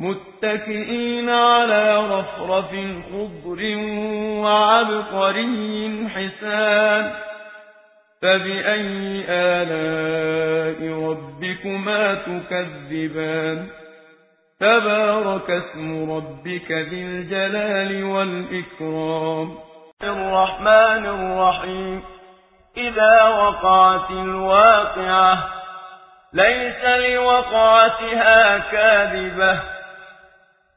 متكئين على رفرف خضر وعبقري حسان. فبأي آلاء ربكما تكذبان؟ تبارك اسم ربك ذي الجلال والإكرام. الرحمن الرحيم. إذا وقعت الواقعة ليس لوقعتها كاذبة.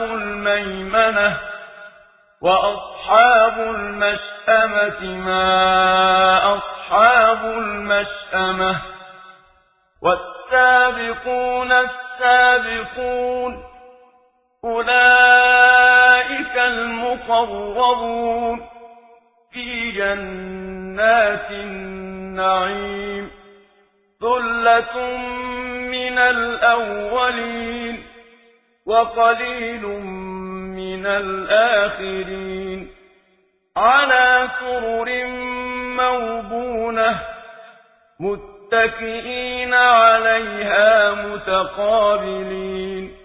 الميمنة وأصحاب المشأمة ما أصحاب المشأمة والسابقون السابقون أولئك المقربون في جنات النعيم ثلة من الأولين وقليل من الآخرين. على سرر موضونة متكئين عليها متقابلين.